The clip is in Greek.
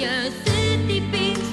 Mieux se dépêche